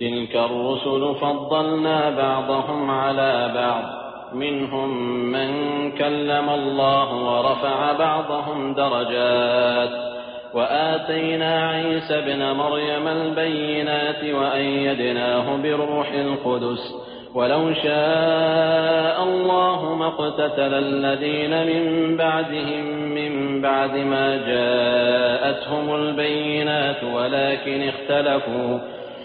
تلك الرسل فضلنا بعضهم على بعض. منهم من كلم الله ورفع بعضهم درجات. وآتينا عيسى ابن مريم البينات وأيدناه بالروح القدس. ولو شاء الله ما اقتتل الذين من بعدهم من بعد ما جاءتهم البينات ولكن اختلفوا.